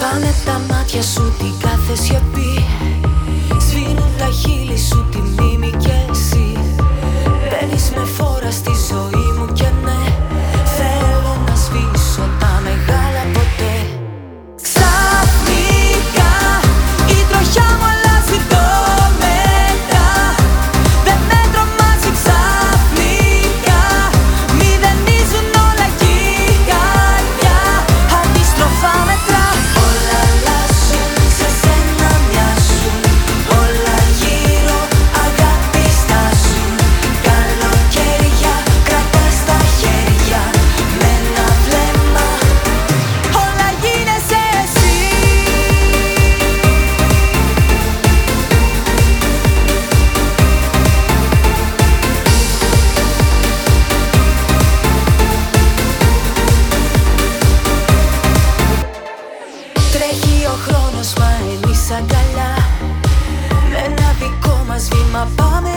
Πάνε τα μάτια σου, τι κάθε σιωπή. Και ο χρόνος μα εμείς αγκαλιά. Με ένα δικό μας βήμα πάμε